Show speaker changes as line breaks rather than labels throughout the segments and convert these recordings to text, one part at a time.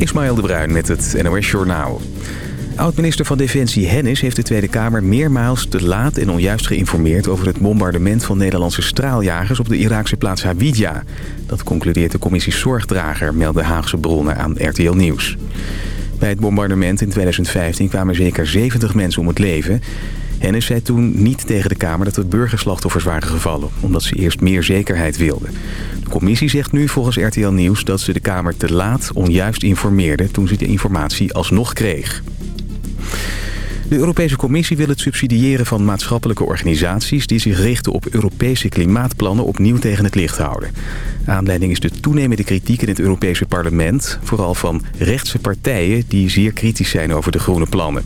Ismaël de Bruin met het NOS Journaal. Oud-minister van Defensie Hennis heeft de Tweede Kamer meermaals te laat en onjuist geïnformeerd over het bombardement van Nederlandse straaljagers op de Iraakse plaats Hawija. Dat concludeert de commissie Zorgdrager, melden Haagse bronnen aan RTL Nieuws. Bij het bombardement in 2015 kwamen zeker 70 mensen om het leven. Hennis zei toen niet tegen de Kamer dat er burgerslachtoffers waren gevallen... omdat ze eerst meer zekerheid wilden. De commissie zegt nu volgens RTL Nieuws dat ze de Kamer te laat onjuist informeerde... toen ze de informatie alsnog kreeg. De Europese Commissie wil het subsidiëren van maatschappelijke organisaties... die zich richten op Europese klimaatplannen opnieuw tegen het licht houden. Aanleiding is de toenemende kritiek in het Europese parlement... vooral van rechtse partijen die zeer kritisch zijn over de groene plannen.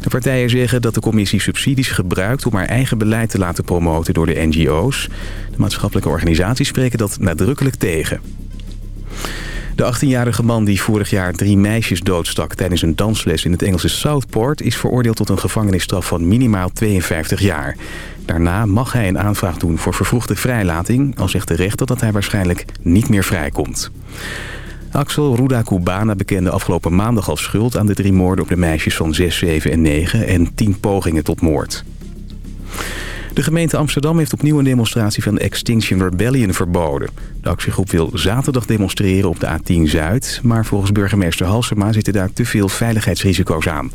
De partijen zeggen dat de commissie subsidies gebruikt om haar eigen beleid te laten promoten door de NGO's. De maatschappelijke organisaties spreken dat nadrukkelijk tegen. De 18-jarige man die vorig jaar drie meisjes doodstak tijdens een dansles in het Engelse Southport... is veroordeeld tot een gevangenisstraf van minimaal 52 jaar. Daarna mag hij een aanvraag doen voor vervroegde vrijlating... al zegt de rechter dat hij waarschijnlijk niet meer vrijkomt. Axel Ruda Cubana bekende afgelopen maandag al schuld aan de drie moorden op de meisjes van 6, 7 en 9 en 10 pogingen tot moord. De gemeente Amsterdam heeft opnieuw een demonstratie van Extinction Rebellion verboden. De actiegroep wil zaterdag demonstreren op de A10 Zuid... maar volgens burgemeester Halsema zitten daar te veel veiligheidsrisico's aan.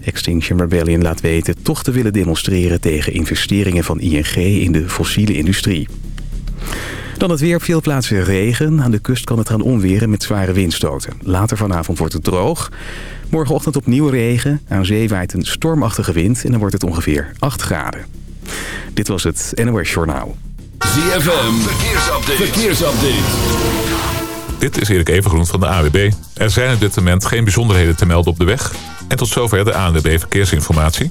Extinction Rebellion laat weten toch te willen demonstreren tegen investeringen van ING in de fossiele industrie. Dan het weer op veel plaatsen regen. Aan de kust kan het gaan onweren met zware windstoten. Later vanavond wordt het droog. Morgenochtend opnieuw regen. Aan zee waait een stormachtige wind en dan wordt het ongeveer 8 graden. Dit was het NOS Journaal.
ZFM, verkeersupdate. verkeersupdate.
Dit is Erik Evengroen van de AWB. Er zijn op dit moment geen bijzonderheden te melden op de weg. En tot zover de ANWB Verkeersinformatie.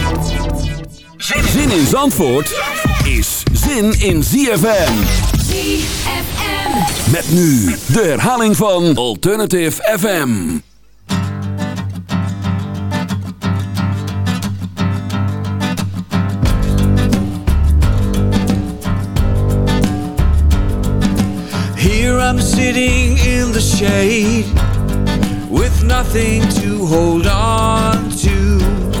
Zin in Zandvoort is zin in ZFM.
ZFM.
Met nu de herhaling van Alternative FM.
Here I'm sitting in the shade with nothing to hold on to.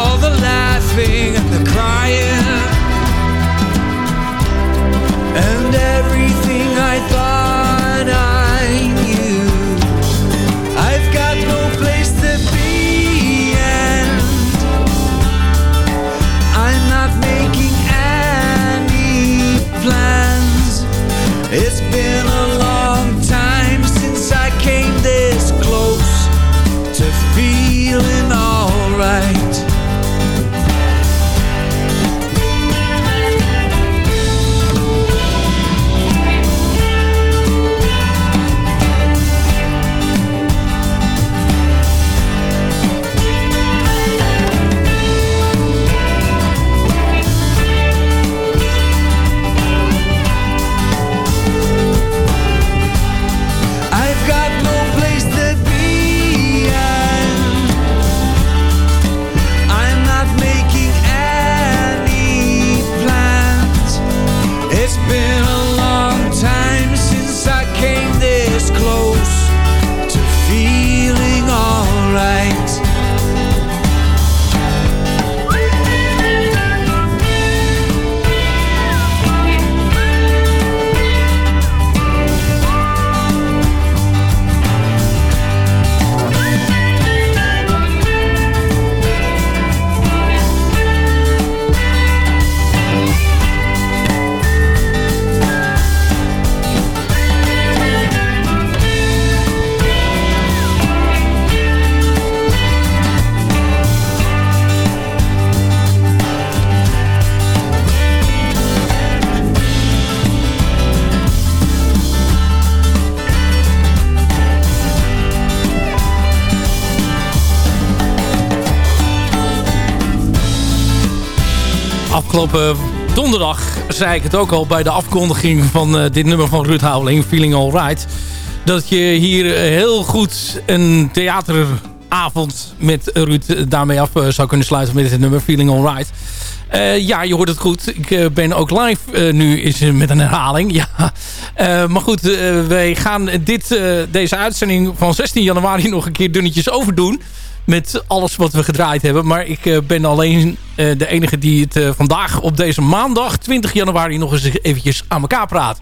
laughing and the crying. And everything
afgelopen donderdag zei ik het ook al bij de afkondiging van dit nummer van Ruud Houweling, Feeling Alright. Dat je hier heel goed een theateravond met Ruud daarmee af zou kunnen sluiten met dit nummer, Feeling Alright. Uh, ja, je hoort het goed. Ik ben ook live nu is, met een herhaling. Ja. maar goed, wij gaan dit, deze uitzending van 16 januari nog een keer dunnetjes overdoen. Met alles wat we gedraaid hebben. Maar ik ben alleen de enige die het vandaag op deze maandag 20 januari nog eens eventjes aan elkaar praat.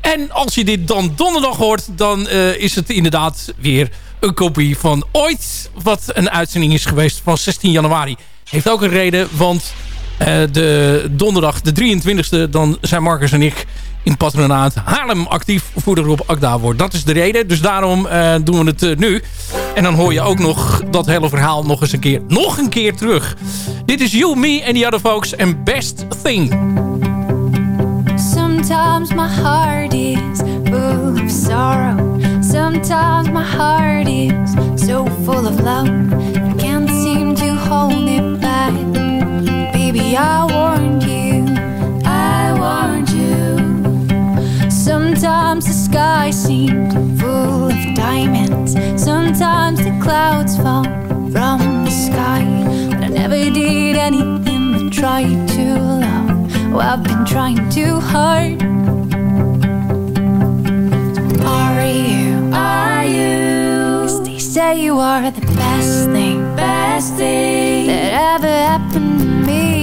En als je dit dan donderdag hoort, dan is het inderdaad weer een kopie van ooit wat een uitzending is geweest van 16 januari. Heeft ook een reden, want de donderdag de 23e, dan zijn Marcus en ik in patronaat Haarlem actief voor de Rob Akda wordt. Dat is de reden, dus daarom uh, doen we het uh, nu. En dan hoor je ook nog dat hele verhaal nog eens een keer, nog een keer terug. Dit is You, Me and the Other Folks en Best Thing.
Sometimes my heart is full of sorrow. Sometimes my heart is so full of love. I can't seem to hold it back. Baby, I warned Sometimes the sky seemed full of diamonds. Sometimes the clouds fall from the sky. But I never did anything but try to love. Oh, I've been trying too hard. Are you? Are you? they say you are the best thing, best thing that ever happened to me.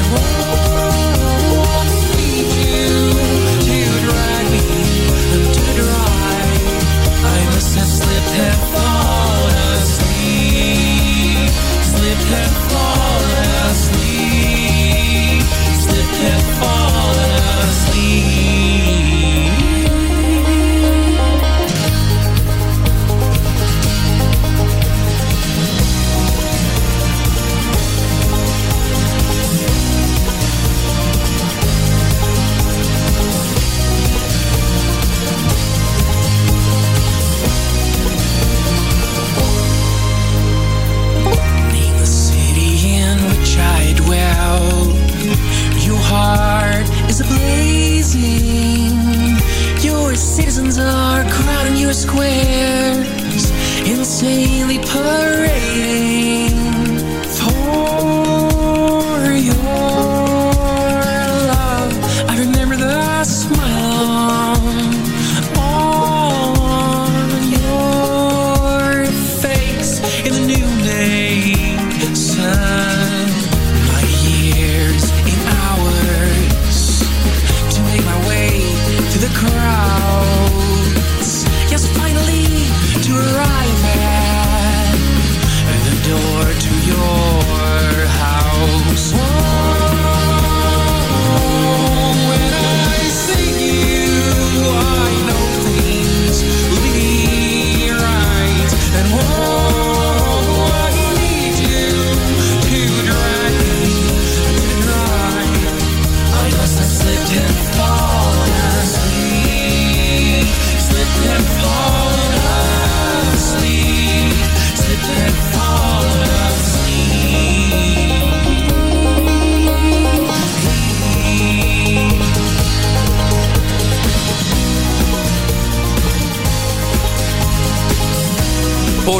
de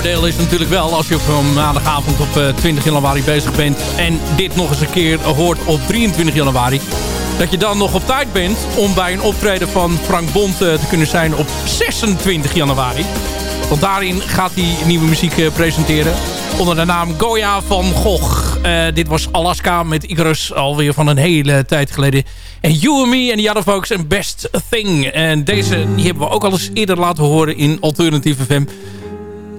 voordeel is natuurlijk wel als je op een maandagavond op eh, 20 januari bezig bent... en dit nog eens een keer hoort op 23 januari... dat je dan nog op tijd bent om bij een optreden van Frank Bond eh, te kunnen zijn op 26 januari. Want daarin gaat hij nieuwe muziek eh, presenteren onder de naam Goya van Gogh. Eh, dit was Alaska met Icarus alweer van een hele tijd geleden. En You and Me en the Other Folks Best Thing. En deze die hebben we ook al eens eerder laten horen in Alternative FM.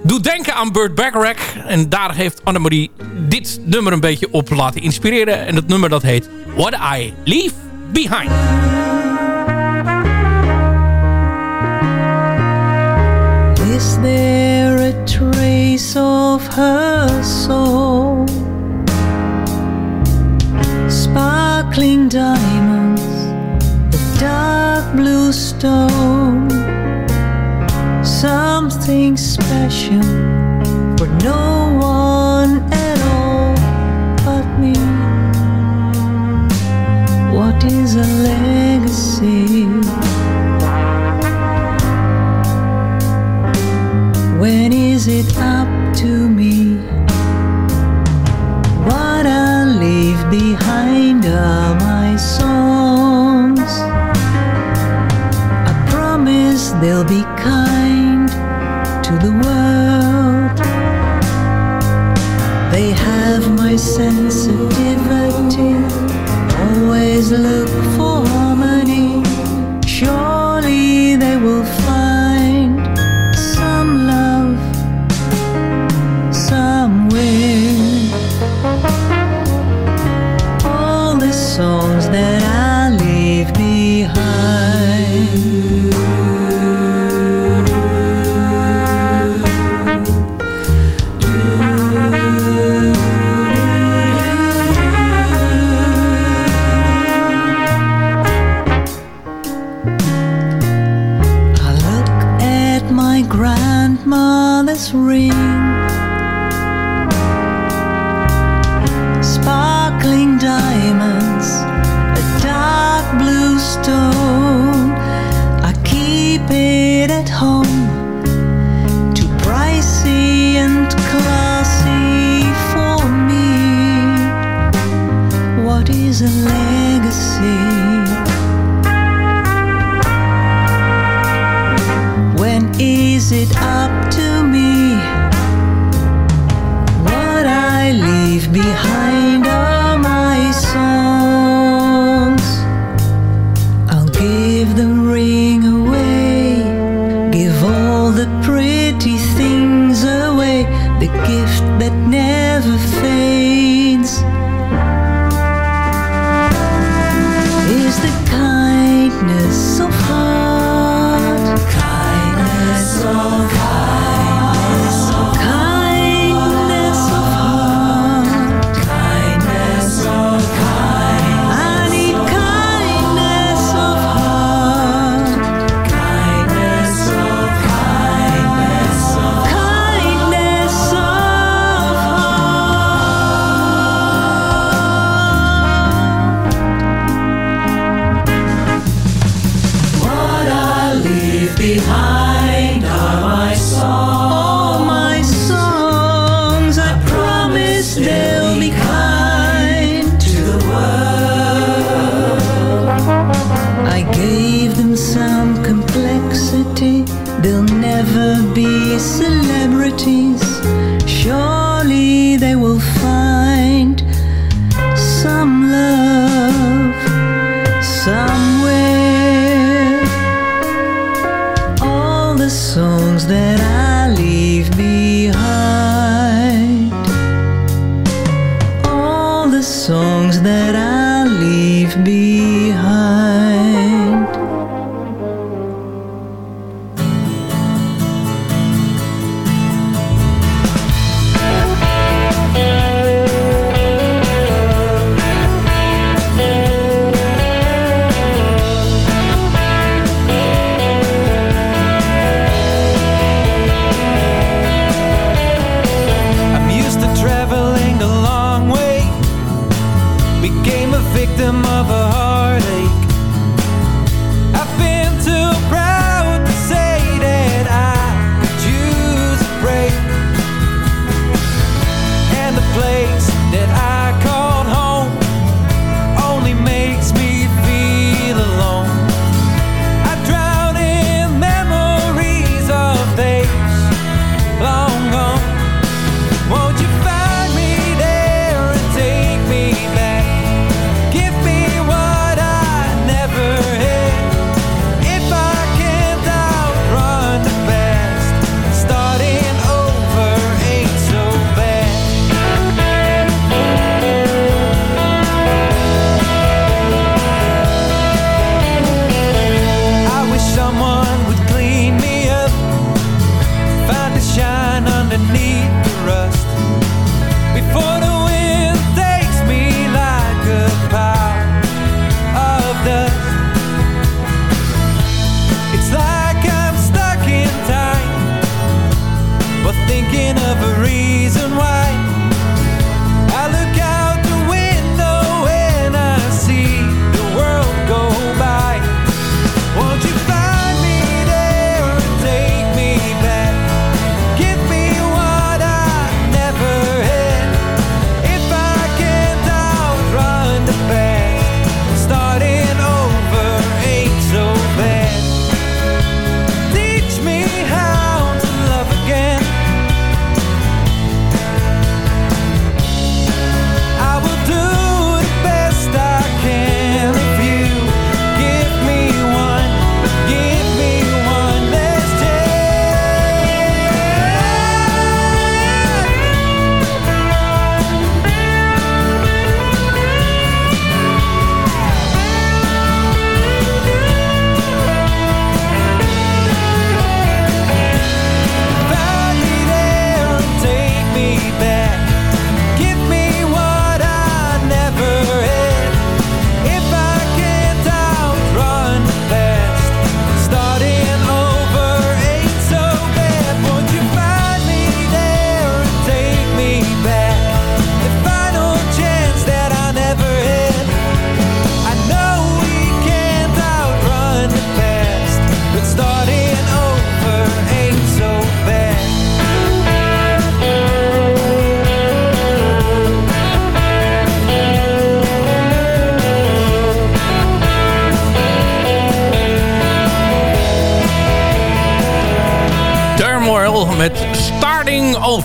Doet denken aan Burt Bacharach. En daar heeft Annemarie dit nummer een beetje op laten inspireren. En dat nummer dat heet What I Leave Behind.
Is there a trace of her soul? Sparkling diamonds, a dark blue stone. Something special for no one at all but me. What is a legacy? When is it up to me? What I leave behind are my songs. I promise they'll be always look for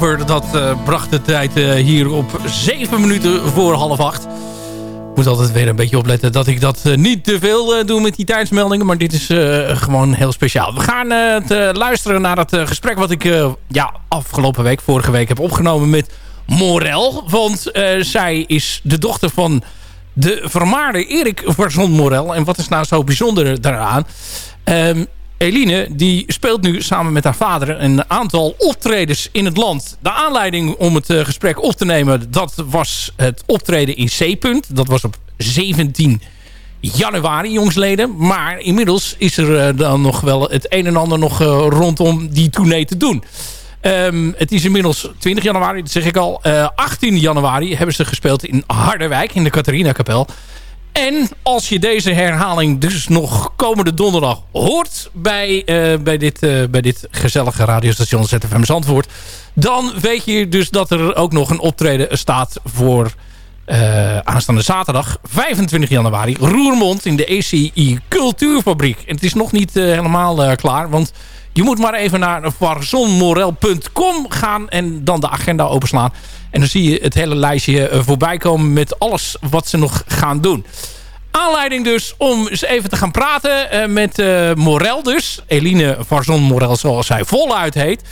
Dat uh, bracht de tijd uh, hier op 7 minuten voor half 8. Ik moet altijd weer een beetje opletten dat ik dat uh, niet te veel doe met die tijdsmeldingen. Maar dit is gewoon heel speciaal. We gaan het, luisteren naar het gesprek wat ik ja, afgelopen week, vorige week heb opgenomen met Morel. Want zij is de dochter van de vermaarde Erik Varzon Morel. En wat is nou zo bijzonder daaraan? Um, Eline die speelt nu samen met haar vader een aantal optredens in het land. De aanleiding om het uh, gesprek op te nemen, dat was het optreden in C-punt. Dat was op 17 januari, jongsleden. Maar inmiddels is er uh, dan nog wel het een en ander nog uh, rondom die tournee te doen. Um, het is inmiddels 20 januari, dat zeg ik al. 18 januari hebben ze gespeeld in Harderwijk, in de Catharina Kapel. En als je deze herhaling dus nog komende donderdag hoort bij, uh, bij, dit, uh, bij dit gezellige radiostation ZFM Zandvoort... dan weet je dus dat er ook nog een optreden staat voor uh, aanstaande zaterdag 25 januari. Roermond in de ECI Cultuurfabriek. En het is nog niet helemaal klaar, want je moet maar even naar varzonmorel.com gaan en dan de agenda openslaan. En dan zie je het hele lijstje eh, voorbij komen met alles wat ze nog gaan doen. Aanleiding dus om eens even te gaan praten uh, met uh, Morel dus. Eline Varzon Morel zoals zij voluit heet.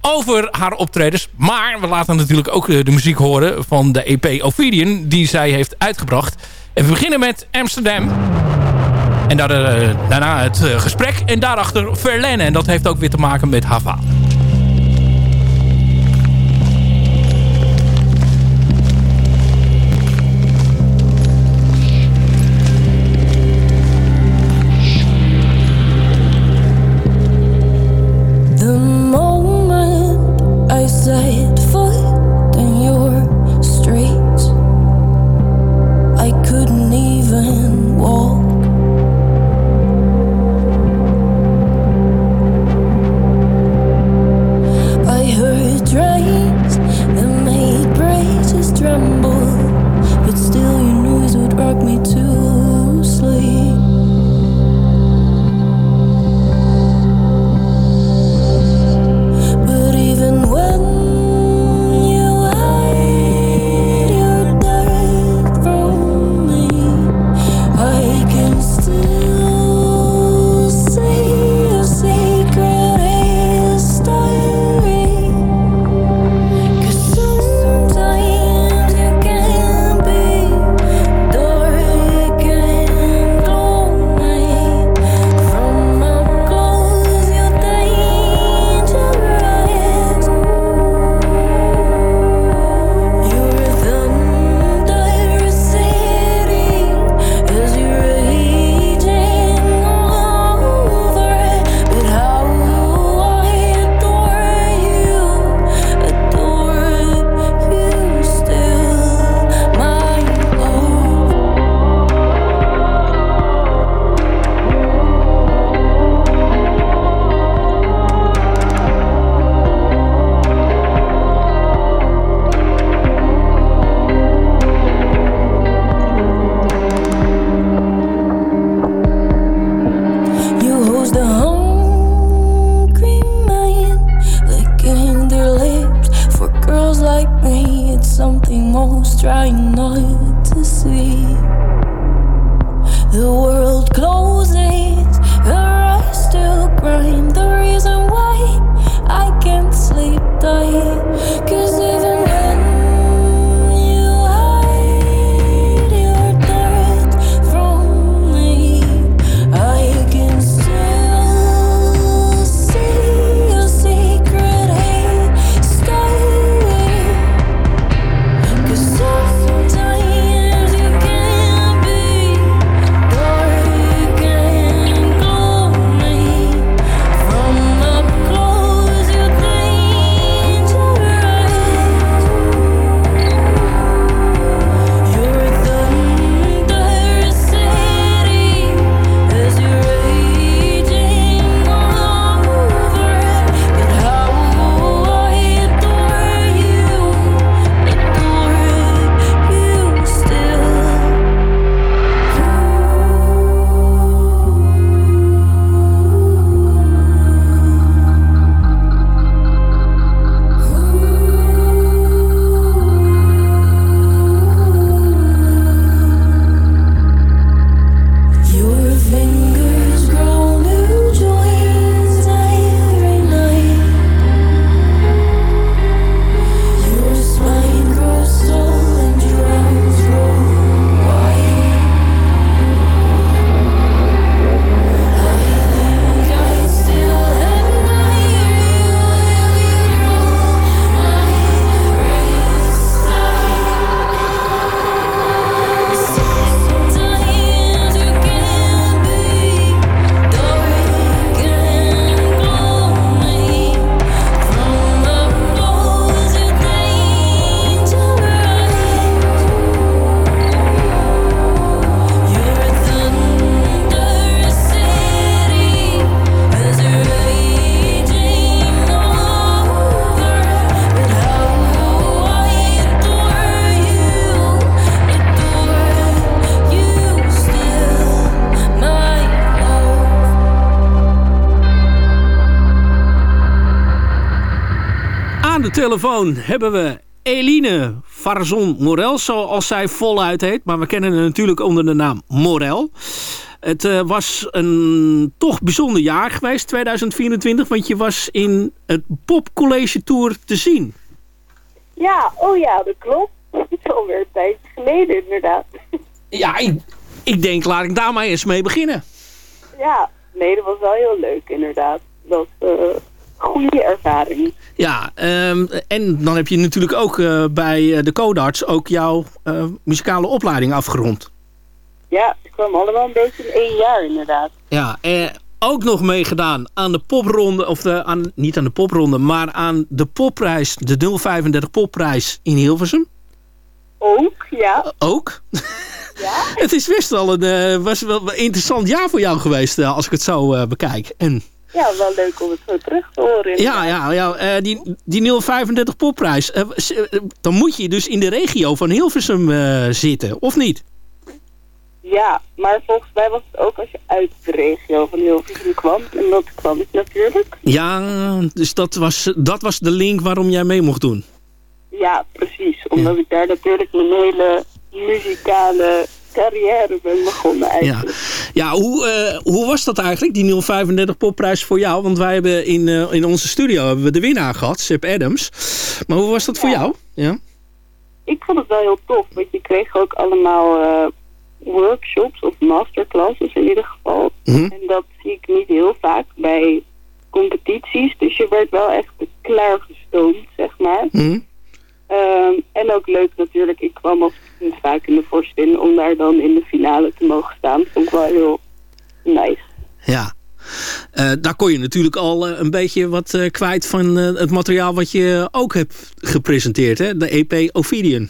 Over haar optredens. Maar we laten natuurlijk ook de muziek horen van de EP Ophidian. Die zij heeft uitgebracht. En we beginnen met Amsterdam. En daar, daarna het gesprek. En daarachter Verlaine. En dat heeft ook weer te maken met Hava. Telefoon hebben we Eline Farzon Morel, zoals zij voluit heet. Maar we kennen haar natuurlijk onder de naam Morel. Het uh, was een toch bijzonder jaar geweest, 2024, want je was in het Pop College Tour te zien.
Ja, oh ja, dat klopt. Dat is alweer een tijd geleden inderdaad.
Ja, ik, ik denk, laat ik daar maar eens mee beginnen.
Ja, nee, dat was wel heel leuk inderdaad. Dat uh, goede ervaring.
Ja, um, en dan heb je natuurlijk ook uh, bij de Codarts ook jouw uh, muzikale opleiding afgerond.
Ja, ik kwam allemaal een beetje in één jaar inderdaad.
Ja, eh, ook nog meegedaan aan de popronde, of de, aan, niet aan de popronde, maar aan de popprijs, de 035 popprijs in Hilversum.
Ook, ja.
Ook?
Ja.
het is best wel een, was wel een interessant jaar voor jou geweest, als ik het zo uh, bekijk. En,
ja, wel leuk om het zo terug te horen.
Ja, ja, ja die, die 035 popprijs, dan moet je dus in de regio van Hilversum zitten, of niet?
Ja, maar volgens mij was het ook als je uit de regio van Hilversum kwam. En dat kwam ik natuurlijk.
Ja, dus dat was, dat was de link waarom jij mee mocht doen.
Ja, precies. Omdat ja. ik daar natuurlijk mijn hele muzikale carrière ben begonnen eigenlijk.
Ja, ja hoe, uh, hoe was dat eigenlijk, die 035 popprijs voor jou? Want wij hebben in, uh, in onze studio hebben we de winnaar gehad, Sip Adams. Maar hoe was dat voor jou? Ja.
Ik vond het wel heel tof, want je kreeg ook allemaal eh, workshops of masterclasses in ieder geval.
Mhm.
En dat zie ik niet heel vaak bij competities. Dus je werd wel echt klaargestoomd, zeg maar.
Mhm.
Ehm, en ook leuk natuurlijk, ik kwam als vaak in de vorstin om daar dan in de finale te mogen staan. Vond ik wel heel nice.
Ja. Eh, daar kon je natuurlijk al eh, een beetje wat eh, kwijt van het materiaal wat je ook hebt gepresenteerd, hè? De EP Ophidian.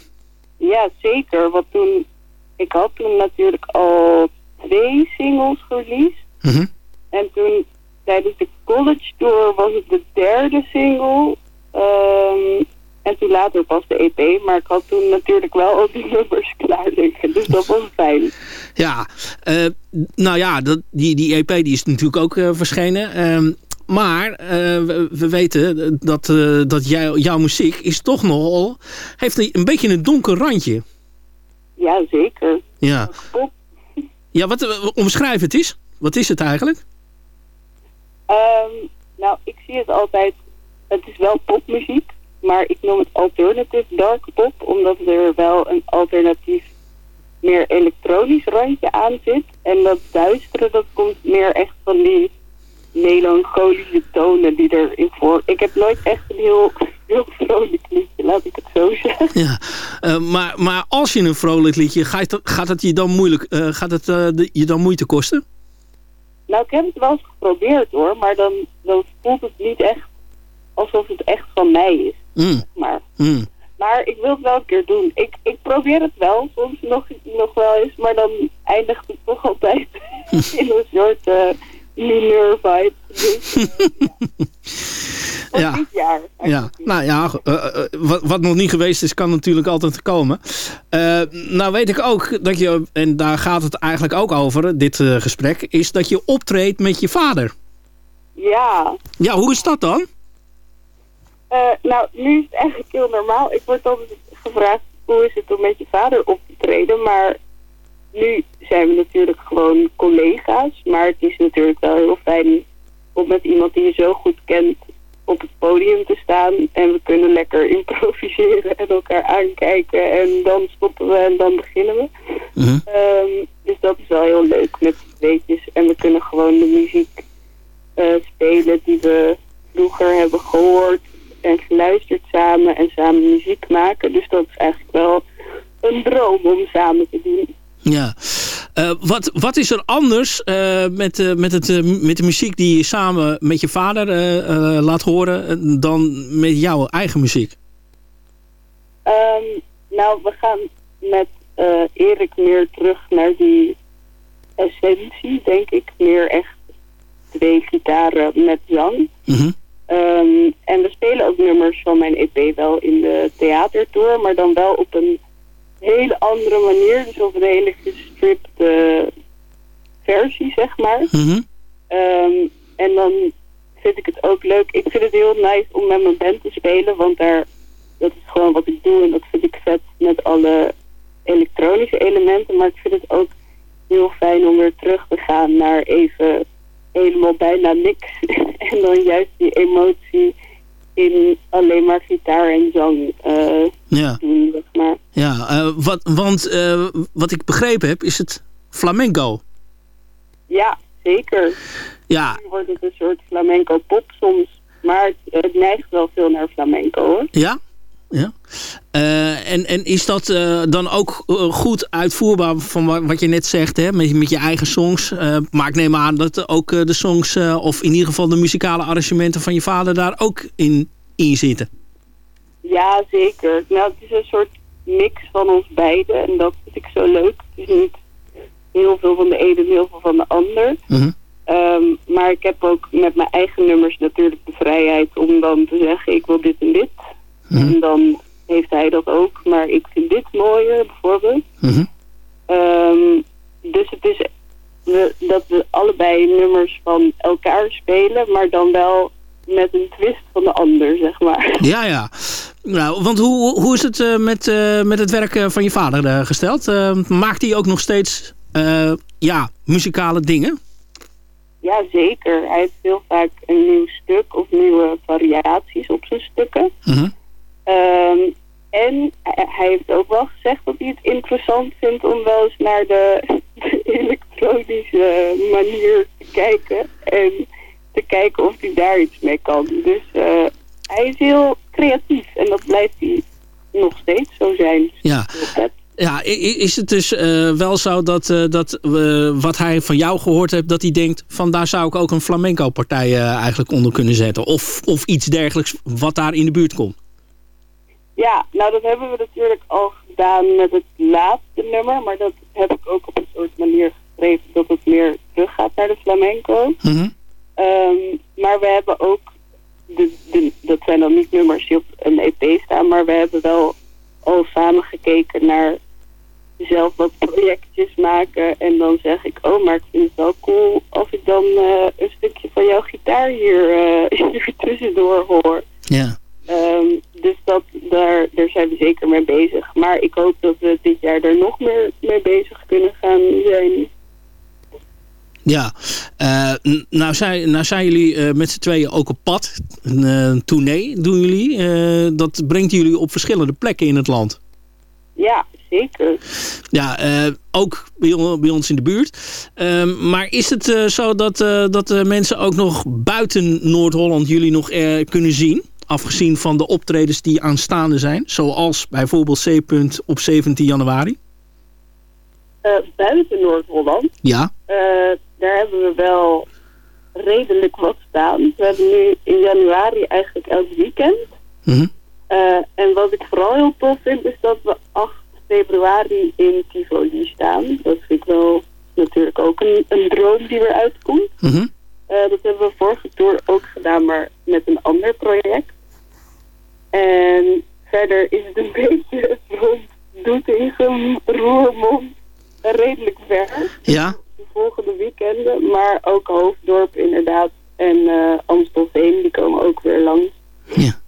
Ja, zeker. Want toen, ik had toen natuurlijk al twee singles gereleased.
Mhm.
En toen tijdens de college tour was het de derde single. Ehm, en toen later pas de EP. Maar ik had toen natuurlijk wel al die nummers klaar liggen. Dus dat was fijn.
Ja, eh, nou ja, dat, die, die EP die is natuurlijk ook eh, verschenen. Ehm, maar eh, we, we weten dat, dat jij, jouw muziek is toch nogal... heeft een, beetje een donker randje.
Ja, zeker.
Ja,
Pop.
ja wat, omschrijf het eens. Wat is het eigenlijk?
Ehm, nou, ik zie het altijd... Het is wel popmuziek. Maar ik noem het alternative dark pop. Omdat er wel een alternatief meer elektronisch randje aan zit. En dat duistere, dat komt meer echt van die melancholische tonen die erin voor. Ik heb nooit echt een heel, heel vrolijk liedje, laat ik het zo zeggen.
Ja, eh, maar, maar als je een vrolijk liedje... gaat het, gaat het je dan moeilijk... eh, gaat het eh, de- je dan moeite kosten?
Nou, ik heb het wel eens geprobeerd hoor, maar dan, dan voelt het niet echt alsof het echt van mij is.
Mm,
Maar,
mm.
maar ik wil het wel een keer doen. Ik, ik probeer het wel, soms nog, nog wel eens, maar dan eindigt het toch altijd in een soort eh mineur vibe. Dus, ja. Dit jaar.
Ja, nou ja, eh, eh, wat, wat nog niet geweest is, kan natuurlijk altijd komen. Nou weet ik ook dat je, en daar gaat het eigenlijk ook over, dit gesprek, is dat je optreedt met je vader.
Ja,
Ja, hoe is dat dan?
Eh, nou, nu is het eigenlijk heel normaal. Ik word altijd gevraagd hoe is het om met je vader op te treden. Maar nu zijn we natuurlijk gewoon collega's. Maar het is natuurlijk wel heel fijn om met iemand die je zo goed kent op het podium te staan. En we kunnen lekker improviseren en elkaar aankijken. En dan stoppen we en dan beginnen we.
Mhm.
Ehm, dus dat is wel heel leuk met z'n tweetjes. En we kunnen gewoon de muziek eh, spelen die we vroeger hebben gehoord en geluisterd samen en samen muziek maken. Dus dat is eigenlijk wel een droom om samen te doen.
Ja. Eh, wat, wat is er anders eh, met, eh, met, het, met de muziek die je samen met je vader laat horen dan met jouw eigen muziek?
Ehm, nou, we gaan met Erik meer terug naar die essentie, denk ik. Meer echt twee gitaren met zang.
Mhm.
Ehm, en we spelen ook nummers van mijn EP wel in de theatertour, maar dan wel op een hele andere manier. Dus op een hele gestripte versie, zeg maar.
Mhm.
Ehm, en dan vind ik het ook leuk. Ik vind het heel nice om met mijn band te spelen, want daar, dat is gewoon wat ik doe en dat vind ik vet met alle elektronische elementen. Maar ik vind het ook heel fijn om weer terug te gaan naar even helemaal bijna niks. en dan juist die emotie in alleen maar gitaar en zang uh,
ja.
doen, zeg maar.
Ja, uh, wat, want uh, wat ik begrepen heb, is het flamenco.
Ja, zeker.
Ja.
Nu wordt het een soort flamenco pop soms. Maar het, het neigt wel veel naar flamenco hoor.
Ja? Ja. Uh, en, en is dat uh, dan ook uh, goed uitvoerbaar van wat je net zegt, hè? Met, met je eigen songs? maar ik neem aan dat ook de songs, of in ieder geval de muzikale arrangementen van je vader daar ook in, in zitten.
Ja, zeker. Nou, het is een soort mix van ons beiden en dat vind ik zo leuk. Het is niet heel veel van de ene en heel veel van de ander.
-huh.
Um, maar ik heb ook met mijn eigen nummers natuurlijk de vrijheid om dan te zeggen ik wil dit en dit.
Mhm.
En dan heeft hij dat ook. Maar ik vind dit mooier, bijvoorbeeld.
Mhm.
Um, dus het is we, dat we allebei nummers van elkaar spelen, maar dan wel met een twist van de ander, zeg maar.
Ja, ja. Nou, want hoe, hoe is het uh, met, uh, met het werk uh, van je vader gesteld? maakt hij ook nog steeds ja, muzikale dingen?
Ja, zeker. Hij heeft heel vaak een nieuw stuk of nieuwe variaties op zijn stukken.
Uh -huh.
Um, en hij heeft ook wel gezegd dat hij het interessant vindt om wel eens naar de, de elektronische manier te kijken. En te kijken of hij daar iets mee kan. Dus uh, hij is heel creatief en dat blijft hij nog steeds zo zijn.
Ja. Ja, is het dus uh, wel zo dat, uh, dat wat hij van jou gehoord heeft... dat hij denkt, van daar zou ik ook een flamenco-partij eigenlijk onder kunnen zetten? Of, of iets dergelijks wat daar in de buurt komt?
Ja, nou dat hebben we natuurlijk al gedaan met het laatste nummer. Maar dat heb ik ook op een soort manier geschreven dat het meer teruggaat naar de flamenco.
Mm -hmm.
um, maar we hebben ook, de, de, dat zijn dan niet nummers die op een EP staan, maar we hebben wel al samen gekeken naar zelf wat projectjes maken. En dan zeg ik, oh, maar ik vind het wel cool als ik dan uh, een stukje van jouw gitaar hier, uh, hier tussendoor hoor.
Ja.
Um, dus dat, daar, daar zijn we zeker mee bezig. Maar ik hoop dat we dit jaar er nog meer mee bezig kunnen gaan zijn.
Ja, uh, nou, zijn, nou zijn jullie uh, met z'n tweeën ook op pad. Een uh, tournee doen jullie. dat brengt jullie op verschillende plekken in het land.
Ja, zeker.
Ja, ook bij, bij, ons in de buurt. Ehm, maar is het zo dat, dat mensen ook nog buiten Noord-Holland jullie nog kunnen zien? Afgezien van de optredens die aanstaande zijn. Zoals bijvoorbeeld C-punt op 17 januari.
Uh, buiten Noord-Holland.
Ja.
Uh, daar hebben we wel redelijk wat staan. We hebben nu in januari eigenlijk elk weekend.
Mm -hmm.
uh, en wat ik vooral heel tof vind is dat we 8 februari in Tivoli staan. Dat vind ik wel natuurlijk ook een, een droom die weer uitkomt.
Mm -hmm.
dat hebben we vorige tour ook gedaan, maar met een ander project. En verder is het een beetje rond Doetinchem, Roermond, redelijk ver.
Ja.
De volgende weekenden, maar ook Hoofddorp inderdaad. En uh, Amstelveen, die komen ook weer langs.
Ja.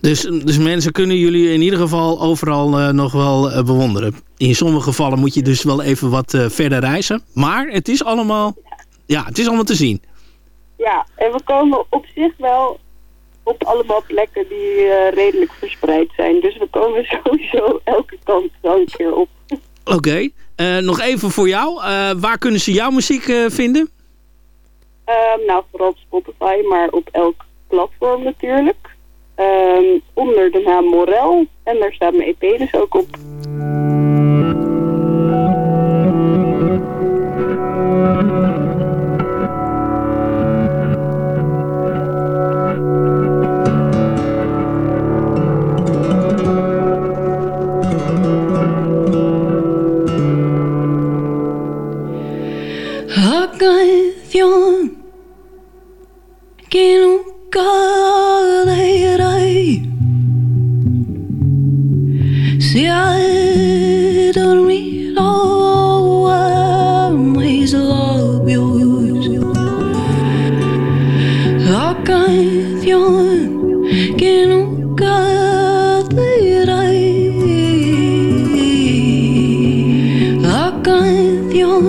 Dus, dus mensen kunnen jullie in ieder geval overal uh, nog wel uh, bewonderen. In sommige gevallen moet je dus wel even wat verder reizen. Maar het is allemaal, ja, het is allemaal te zien.
Ja, en we komen op zich wel op allemaal plekken die uh, redelijk verspreid zijn. Dus we komen sowieso elke kant wel een keer op.
Oké. Okay. Uh, nog even voor jou. Uh, waar kunnen ze jouw muziek vinden?
nou, vooral op Spotify, maar op elk platform natuurlijk. Um, onder de naam Morel. En daar staat mijn EP dus ook op.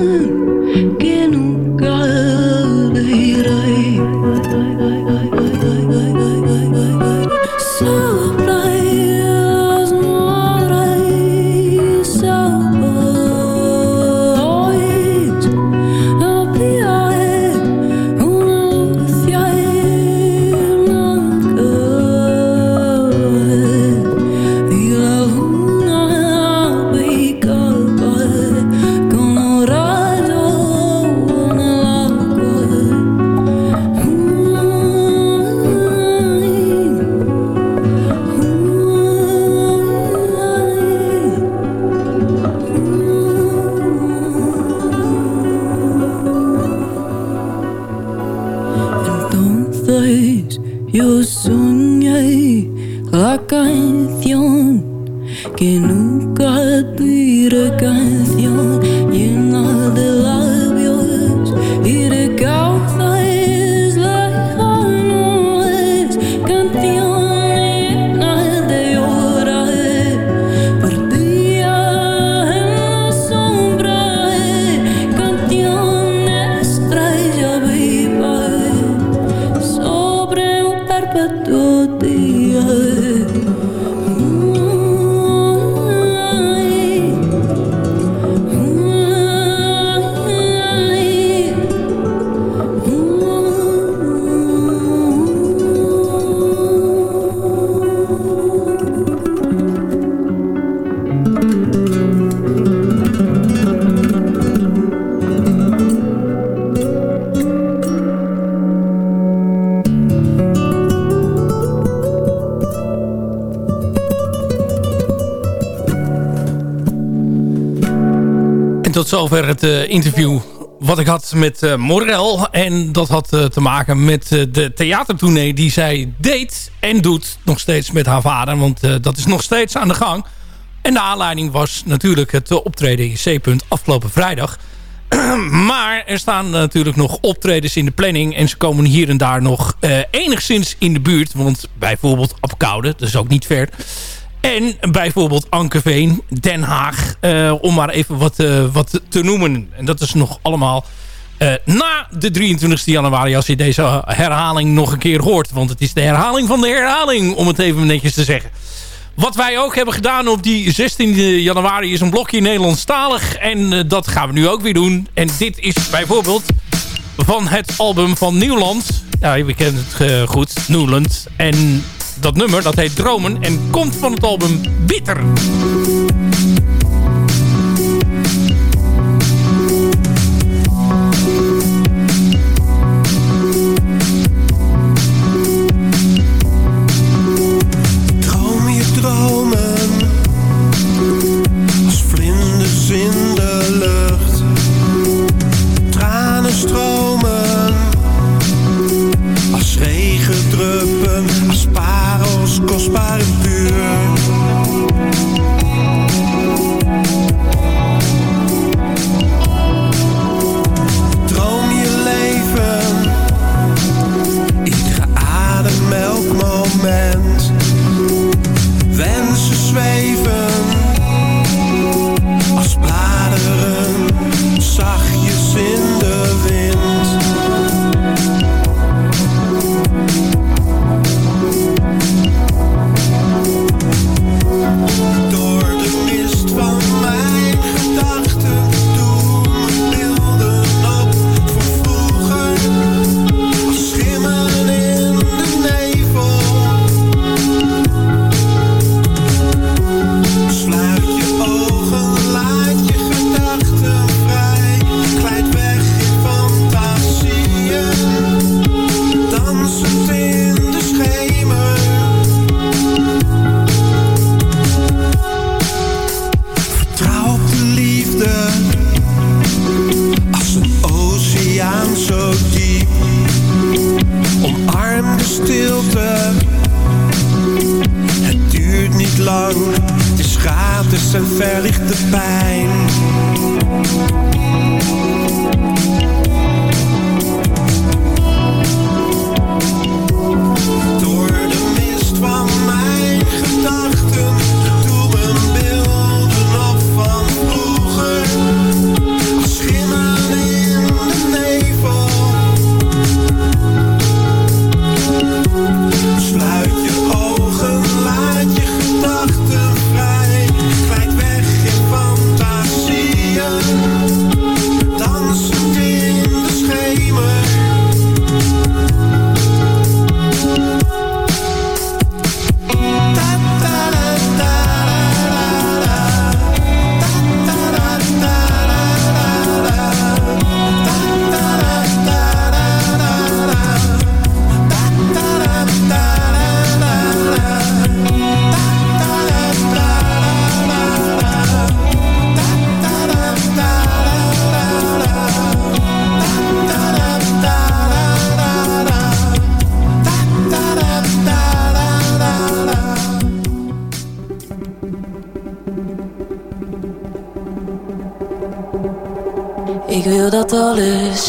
Give Tot zover het eh, interview wat ik had met eh, Morel. En dat had eh, te maken met de theatertournee die zij deed en doet nog steeds met haar vader. Want dat is nog steeds aan de gang. En de aanleiding was natuurlijk het optreden in C-punt afgelopen vrijdag. maar er staan natuurlijk nog optredens in de planning. En ze komen hier en daar nog enigszins in de buurt. Want bijvoorbeeld Apkoude, dat is ook niet ver. En bijvoorbeeld Ankeveen, Den Haag. eh, om maar even wat, eh, wat te noemen. En dat is nog allemaal eh, na de 23 januari. Als je deze herhaling nog een keer hoort. Want het is de herhaling van de herhaling. Om het even netjes te zeggen. Wat wij ook hebben gedaan op die 16 januari is een blokje Nederlandstalig. En dat gaan we nu ook weer doen. En dit is bijvoorbeeld van het album van Nieuwland. Ja, we kennen het goed, Nieuwland. En dat nummer, dat heet Dromen. En komt van het album Bitter.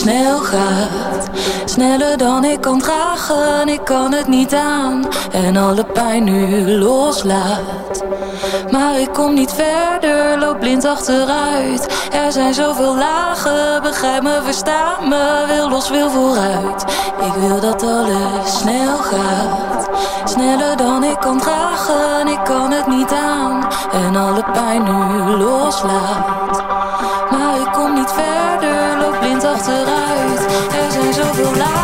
Snel gaat. Sneller dan ik kan dragen, ik kan het niet aan. En alle pijn nu loslaat. Maar ik kom niet verder, loop blind achteruit. Er zijn zoveel lagen, begrijp me, versta me. Wil los, wil vooruit. Ik wil dat alles snel gaat. Sneller dan ik kan dragen, ik kan het niet aan. En alle pijn nu loslaat. Maar ik kom niet verder, achteruit. Er zijn zoveel lagen,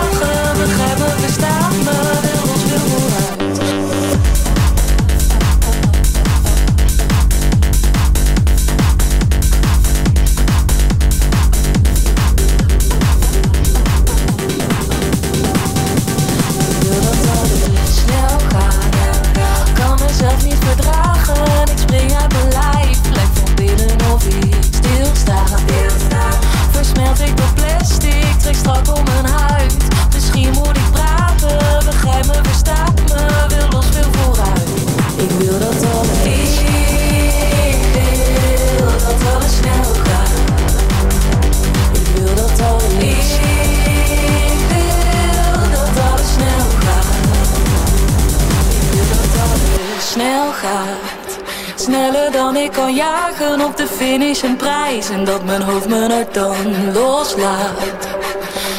op de finish een prijs. En dat mijn hoofd mijn hart dan loslaat.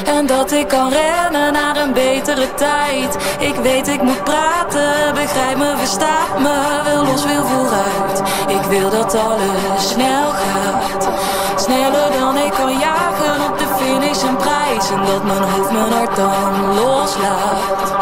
En dat ik kan rennen naar een betere tijd. Ik weet ik moet praten, begrijp me, versta me. Wil los, wil vooruit. Ik wil dat alles snel gaat. Sneller dan ik kan jagen op de finish een prijs. En dat mijn hoofd mijn hart dan loslaat.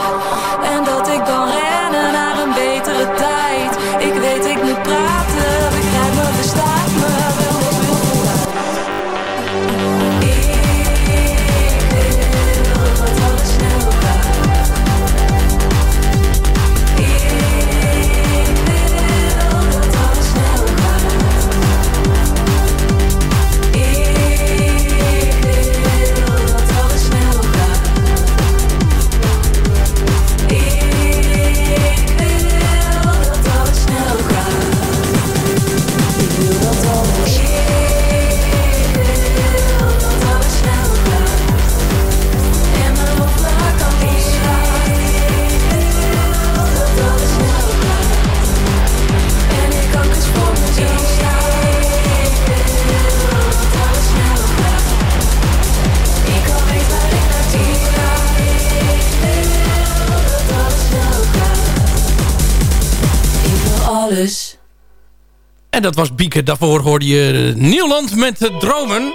En dat
was Bieke. Daarvoor hoorde je Nieuwland met de Dromen.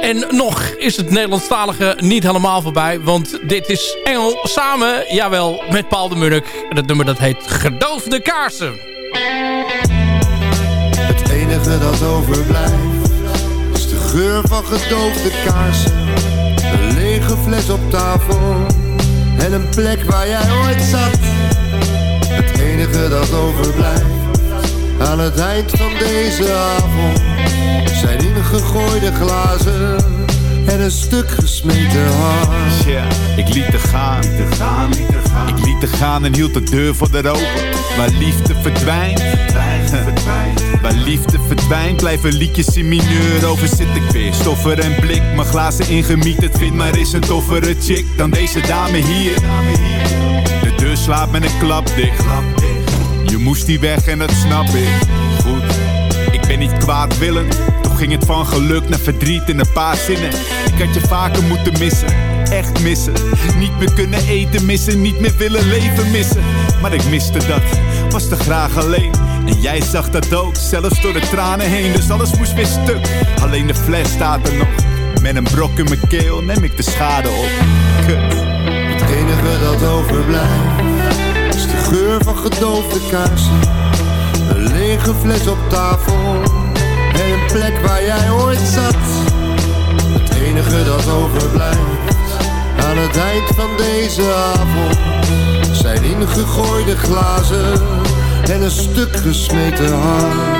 En nog is het Nederlandstalige niet helemaal voorbij. Want dit is Engel samen, jawel, met Paul de Munnik. En het nummer dat heet Gedoofde Kaarsen.
Het enige dat overblijft is de geur van gedoofde kaarsen. Een lege fles op tafel en een plek waar jij ooit zat. Het enige dat overblijft aan het eind van deze avond zijn ingegooide glazen en een stuk gesmeten hart.
Ja, ik liet te gaan, te gaan, Ik liet te gaan en hield de deur voor de open. Waar liefde verdwijnt, Waar liefde verdwijnt, blijven liedjes in mineur. Over zit ik weer, stoffer en blik. Mijn glazen ingemieterd, vind maar is een toffere chick dan deze dame hier. De deur slaat met een klap dicht. Je moest die weg en dat snap ik. Goed, ik ben niet kwaadwillend. Toch ging het van geluk naar verdriet in een paar zinnen. Ik had je vaker moeten missen, echt missen. Niet meer kunnen eten missen, niet meer willen leven missen. Maar ik miste dat, was te graag alleen. En jij zag dat ook, zelfs door de tranen heen. Dus alles moest weer stuk, alleen de fles staat er nog. Met een brok in mijn keel neem ik de schade op. Kut.
Het enige dat overblijft de geur van gedoofde kaarsen. Een lege fles op tafel en een plek waar jij ooit zat. Het enige dat overblijft aan het eind van deze avond zijn ingegooide glazen en een stuk gesmeten hart.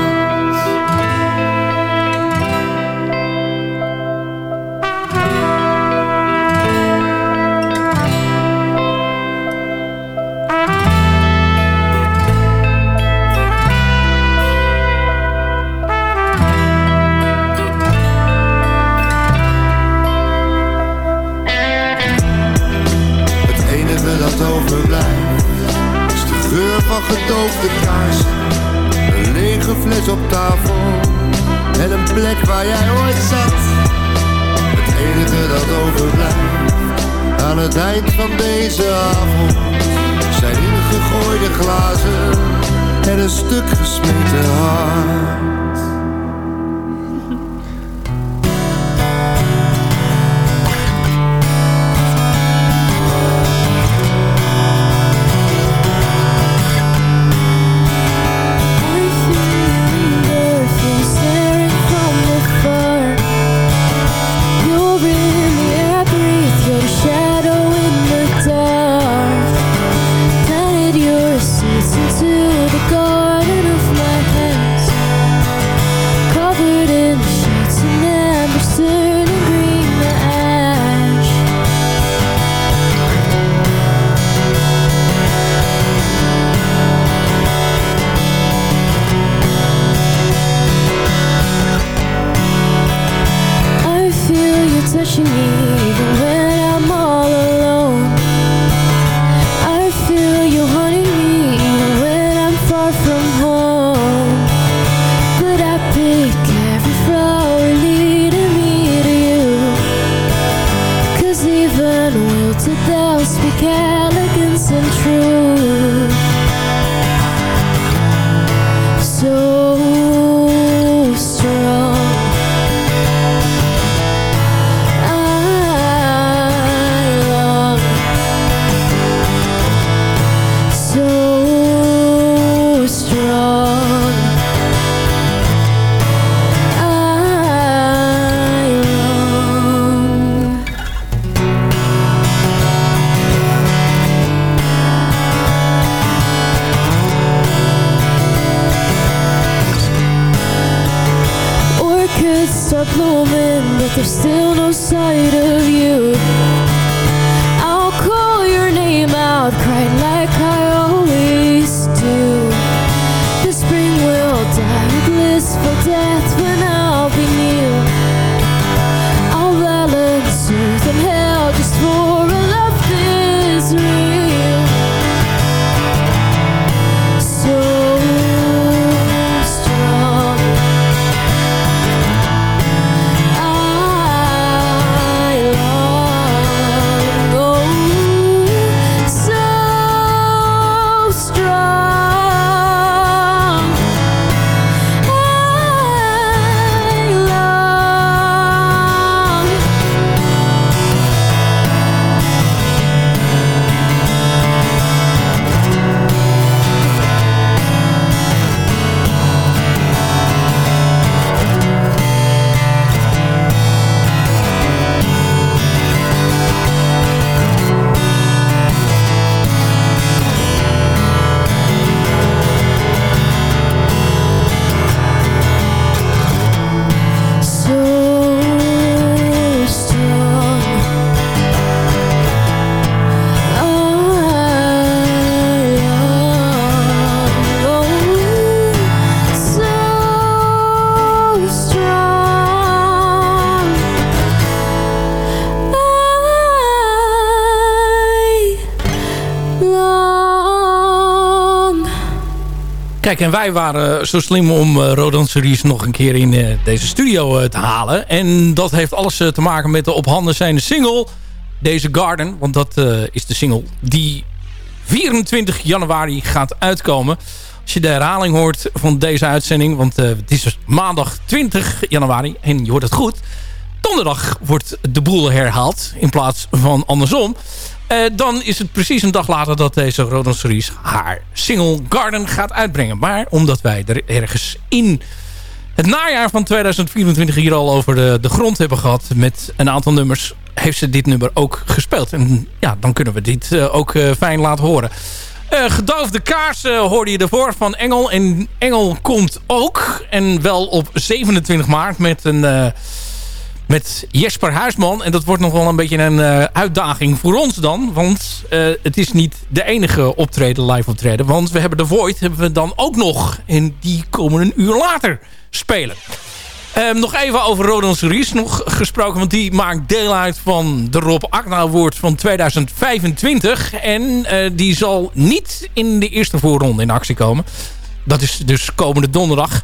Waar jij ooit zat. Het enige dat overblijft aan het eind van deze avond. Zijn ingegooide glazen en een stuk gesmeten hart.
Blooming, but there's still no sight of
Kijk, en wij waren zo slim om uh, Rodan Series nog een keer in eh, deze studio eh, te halen. En dat heeft alles eh, te maken met de op handen zijnde single. Deze Garden, want dat eh, is de single die 24 januari gaat uitkomen. Als je de herhaling hoort van deze uitzending, want eh, het is dus maandag 20 januari en je hoort het goed. Donderdag wordt de boel herhaald in plaats van andersom. Eh, dan is het precies een dag later dat deze Rodan Series haar single Garden gaat uitbrengen. Maar omdat wij er ergens in het najaar van 2024 hier al over de, de grond hebben gehad met een aantal nummers, heeft ze dit nummer ook gespeeld. En ja, dan kunnen we dit eh, ook eh, fijn laten horen. Gedoofde kaars hoorde je ervoor van Engel. En Engel komt ook. En wel op 27 maart met een... met Jesper Huisman. En dat wordt nog wel een beetje een eh, uitdaging voor ons dan. Want eh, het is niet de enige optreden, live optreden. Want we hebben de Void hebben we dan ook nog. En die komen een uur later spelen. Ehm, nog even over Rodan Series nog gesproken. Want die maakt deel uit van de Rob Agna Award van 2025. En eh, die zal niet in de eerste voorronde in actie komen. Dat is dus komende donderdag.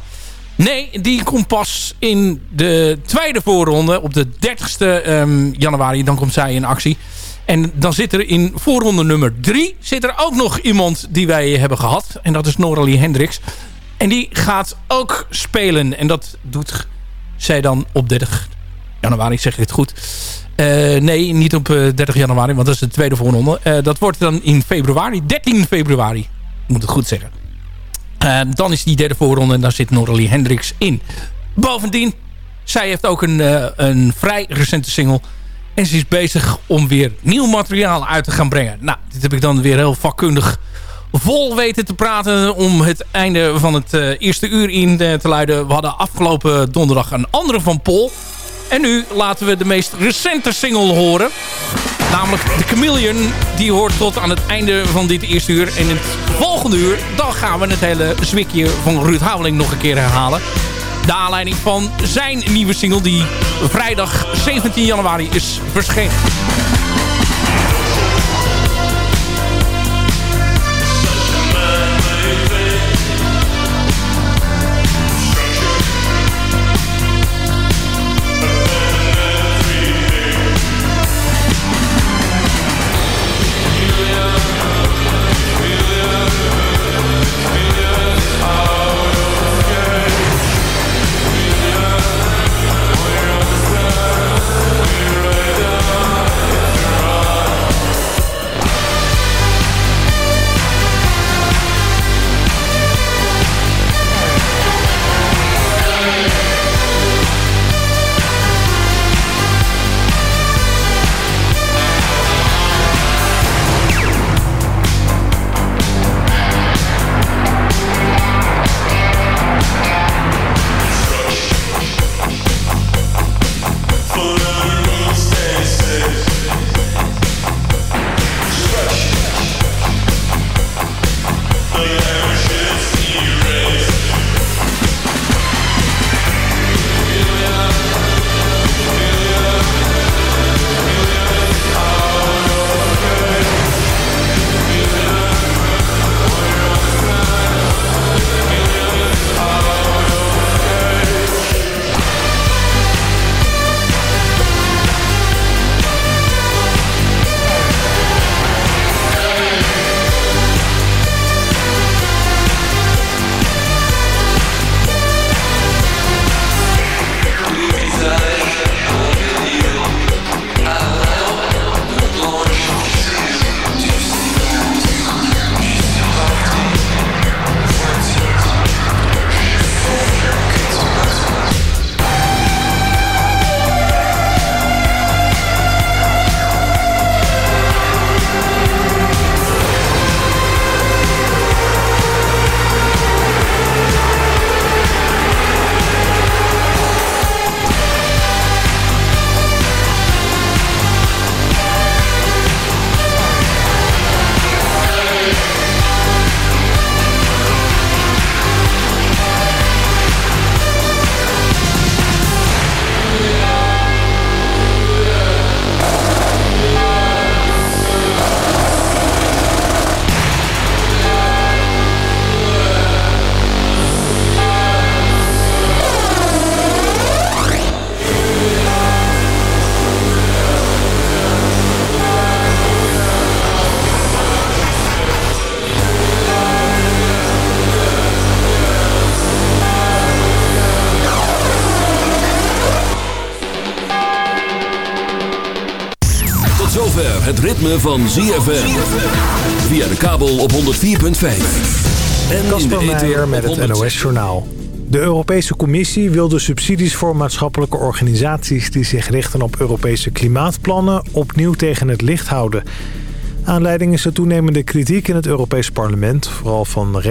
Nee, die komt pas in de tweede voorronde. Op de 30ste ehm, januari. Dan komt zij in actie. En dan zit er in voorronde nummer 3... zit er ook nog iemand die wij hebben gehad. En dat is Noralie Hendricks. En die gaat ook spelen. En dat doet zij dan op 30 januari, zeg ik het goed. Eh, nee, niet op eh, 30 januari, want dat is de tweede voorronde. Eh, dat wordt dan in februari, 13 februari. Ik moet het goed zeggen. Eh, dan is die derde voorronde en daar zit Noralie Hendricks in. Bovendien, zij heeft ook een, eh, een vrij recente single. En ze is bezig om weer nieuw materiaal uit te gaan brengen. Nou, dit heb ik dan weer heel vakkundig vol weten te praten om het einde van het eh, eerste uur in eh, te luiden. We hadden afgelopen donderdag een andere van Paul. En nu laten we de meest recente single horen. Namelijk The Chameleon. Die hoort tot aan het einde van dit eerste uur. En in het volgende uur dan gaan we het hele zwikje van Ruud Houweling nog een keer herhalen. De aanleiding van zijn nieuwe single die vrijdag 17 januari is verschenen.
Ritme van ZFM. Via de kabel op 104.5. En in de
Meijer met het NOS-journaal. De Europese Commissie wil de subsidies voor maatschappelijke organisaties... die zich richten op Europese klimaatplannen opnieuw tegen het licht houden. Aanleiding is de toenemende kritiek in het Europees Parlement... vooral van rechts